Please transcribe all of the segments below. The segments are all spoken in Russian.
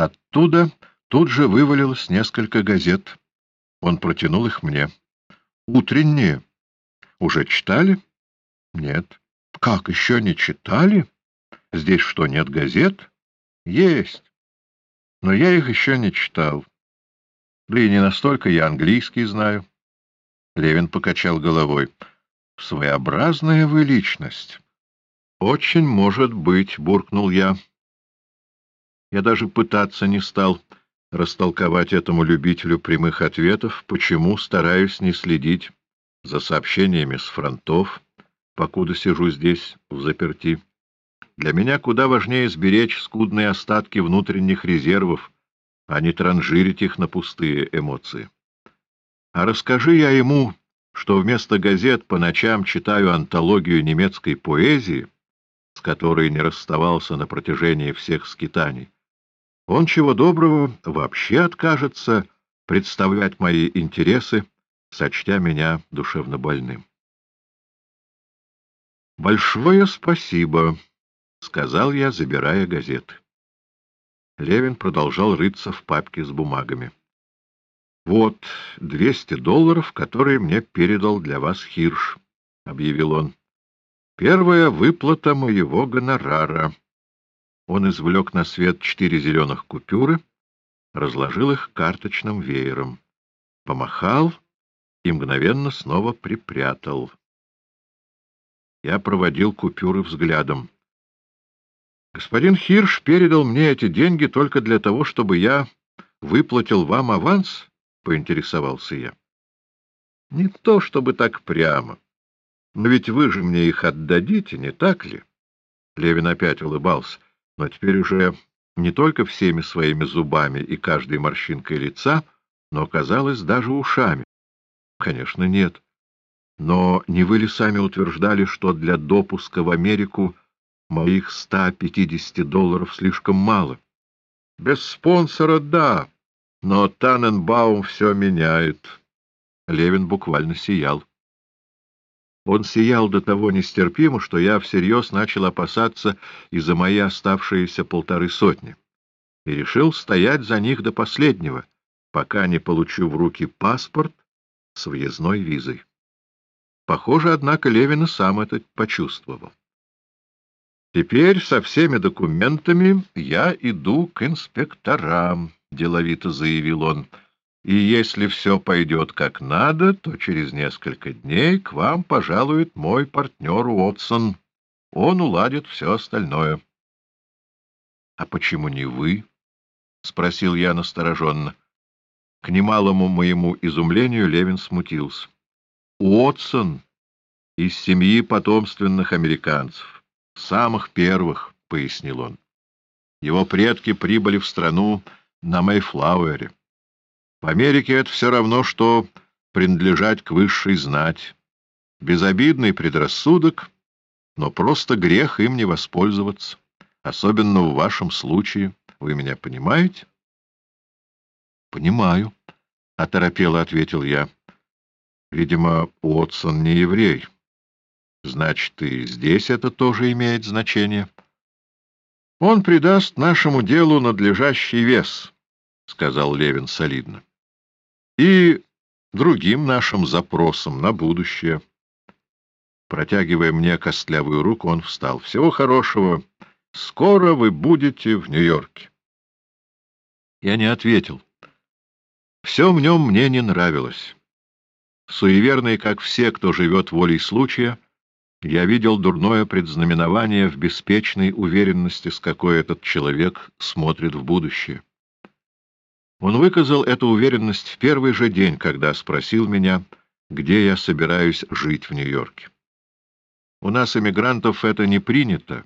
Оттуда тут же вывалилось несколько газет. Он протянул их мне. «Утренние. Уже читали?» «Нет». «Как, еще не читали? Здесь что, нет газет?» «Есть. Но я их еще не читал. Да и не настолько я английский знаю». Левин покачал головой. «Своеобразная вы личность». «Очень может быть», — буркнул я. Я даже пытаться не стал растолковать этому любителю прямых ответов, почему стараюсь не следить за сообщениями с фронтов, покуда сижу здесь в заперти. Для меня куда важнее сберечь скудные остатки внутренних резервов, а не транжирить их на пустые эмоции. А расскажи я ему, что вместо газет по ночам читаю антологию немецкой поэзии, с которой не расставался на протяжении всех скитаний, он чего доброго вообще откажется представлять мои интересы, сочтя меня душевно больным. «Большое спасибо», — сказал я, забирая газеты. Левин продолжал рыться в папке с бумагами. «Вот двести долларов, которые мне передал для вас Хирш», — объявил он. «Первая выплата моего гонорара». Он извлек на свет четыре зеленых купюры, разложил их карточным веером, помахал и мгновенно снова припрятал. Я проводил купюры взглядом. Господин Хирш передал мне эти деньги только для того, чтобы я выплатил вам аванс, — поинтересовался я. — Не то чтобы так прямо. Но ведь вы же мне их отдадите, не так ли? Левин опять улыбался но теперь уже не только всеми своими зубами и каждой морщинкой лица, но, казалось, даже ушами. Конечно, нет. Но не вы ли сами утверждали, что для допуска в Америку моих 150 долларов слишком мало? Без спонсора — да, но Таненбаум все меняет. Левин буквально сиял. Он сиял до того нестерпимо, что я всерьез начал опасаться из-за мои оставшиеся полторы сотни, и решил стоять за них до последнего, пока не получу в руки паспорт с въездной визой. Похоже, однако, Левин сам это почувствовал. «Теперь со всеми документами я иду к инспекторам», — деловито заявил он, — и если все пойдет как надо, то через несколько дней к вам пожалует мой партнер Уотсон. Он уладит все остальное. — А почему не вы? — спросил я настороженно. К немалому моему изумлению Левин смутился. — Уотсон из семьи потомственных американцев, самых первых, — пояснил он. Его предки прибыли в страну на Мэйфлауэре. В Америке это все равно, что принадлежать к высшей знать. Безобидный предрассудок, но просто грех им не воспользоваться. Особенно в вашем случае. Вы меня понимаете? — Понимаю, — оторопело ответил я. — Видимо, Уотсон не еврей. Значит, и здесь это тоже имеет значение. — Он придаст нашему делу надлежащий вес, — сказал Левин солидно и другим нашим запросам на будущее. Протягивая мне костлявую руку, он встал. — Всего хорошего. Скоро вы будете в Нью-Йорке. Я не ответил. Все в нем мне не нравилось. Суеверный, как все, кто живет волей случая, я видел дурное предзнаменование в беспечной уверенности, с какой этот человек смотрит в будущее. Он выказал эту уверенность в первый же день, когда спросил меня, где я собираюсь жить в Нью-Йорке. У нас, эмигрантов, это не принято.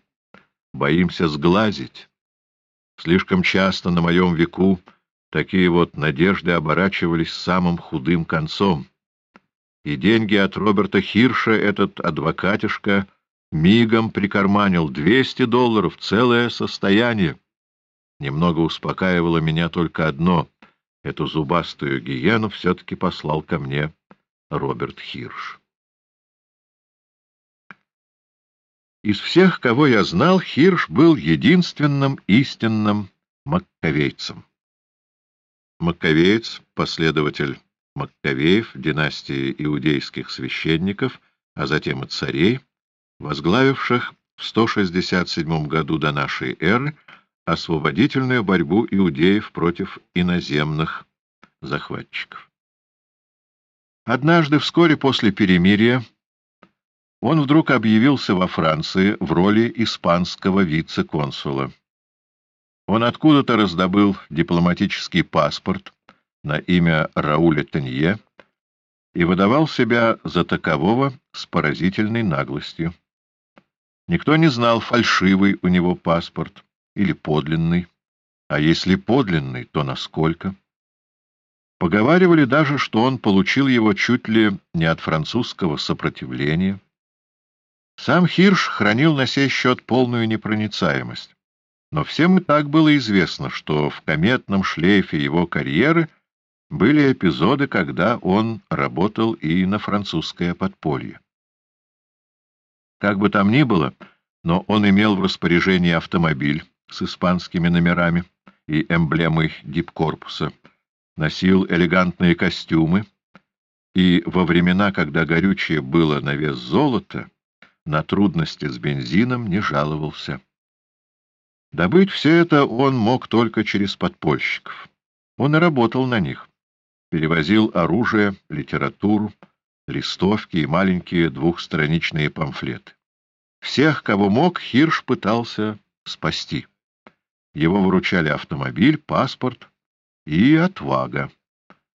Боимся сглазить. Слишком часто на моем веку такие вот надежды оборачивались самым худым концом. И деньги от Роберта Хирша этот адвокатишка мигом прикарманил 200 долларов, целое состояние. Немного успокаивало меня только одно — эту зубастую гиену все-таки послал ко мне Роберт Хирш. Из всех, кого я знал, Хирш был единственным истинным маккавейцам. Маккавеец, последователь Маккавеев, династии иудейских священников, а затем и царей, возглавивших в 167 году до нашей эры освободительную борьбу иудеев против иноземных захватчиков. Однажды, вскоре после перемирия, он вдруг объявился во Франции в роли испанского вице-консула. Он откуда-то раздобыл дипломатический паспорт на имя Рауля Тенье и выдавал себя за такового с поразительной наглостью. Никто не знал, фальшивый у него паспорт или подлинный, а если подлинный, то насколько. Поговаривали даже, что он получил его чуть ли не от французского сопротивления. Сам Хирш хранил на сей счет полную непроницаемость. Но всем и так было известно, что в кометном шлейфе его карьеры были эпизоды, когда он работал и на французское подполье. Как бы там ни было, но он имел в распоряжении автомобиль с испанскими номерами и эмблемой дипкорпуса, носил элегантные костюмы и во времена, когда горючее было на вес золота, на трудности с бензином не жаловался. Добыть все это он мог только через подпольщиков. Он и работал на них. Перевозил оружие, литературу, листовки и маленькие двухстраничные памфлеты. Всех, кого мог, Хирш пытался спасти. Его выручали автомобиль, паспорт и отвага.